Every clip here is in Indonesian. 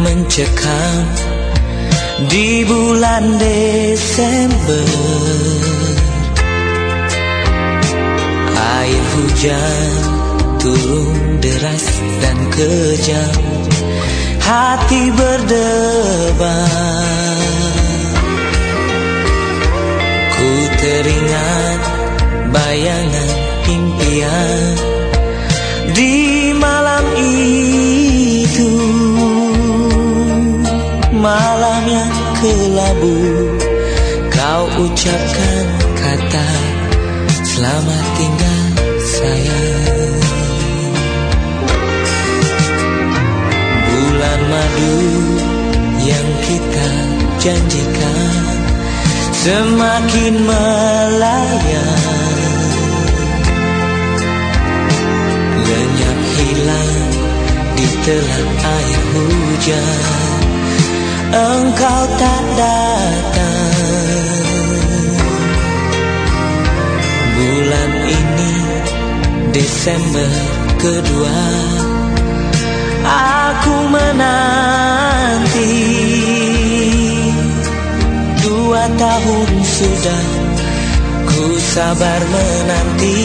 mencekam di bulan Desember. Air hujan turun deras dan kejam Hati berdebar. Ku teringat bayangan impian kelabu Kau ucapkan kata Selamat tinggal sayang. Bulan madu yang kita janjikan Semakin melayang. Lenyap hilang di telan air hujan Engkau tak datang. Bulan ini Desember kedua Aku menanti. Dua tahun sudah Ku sabar menanti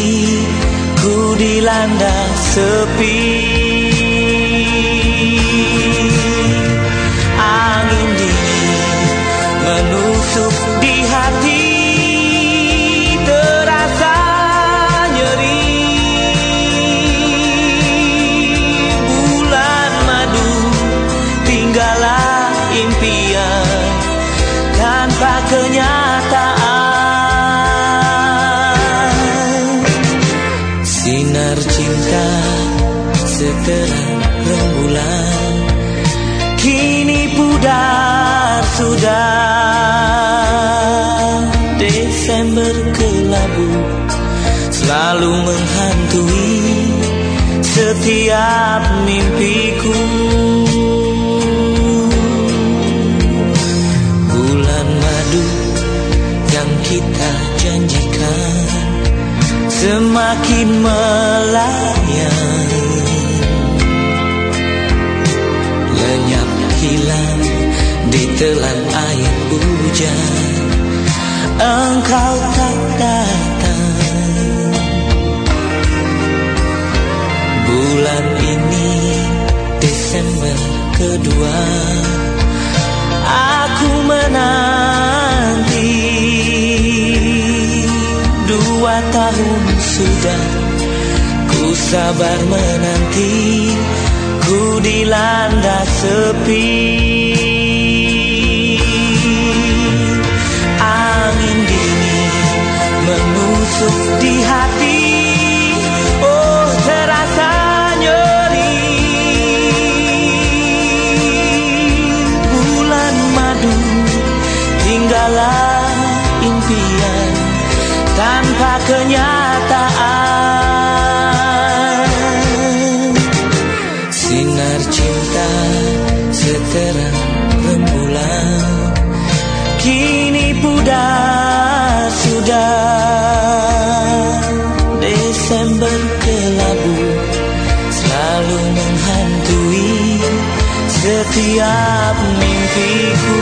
Ku dilanda sepi impian Tanpa kenyataan. Sinar cinta seterang rembulan Kini pudar sudah. Desember kelabu Selalu menghantui Setiap mimpiku kita janjikan Semakin melayang. Lenyap hilang di telan air hujan. Engkau tak datang. Bulan ini Desember kedua Aku menanti Dua tahun sudah Ku sabar menanti Ku dilanda sepi. Angin dingin menusuk di hati Menghantui Setiap mimpiku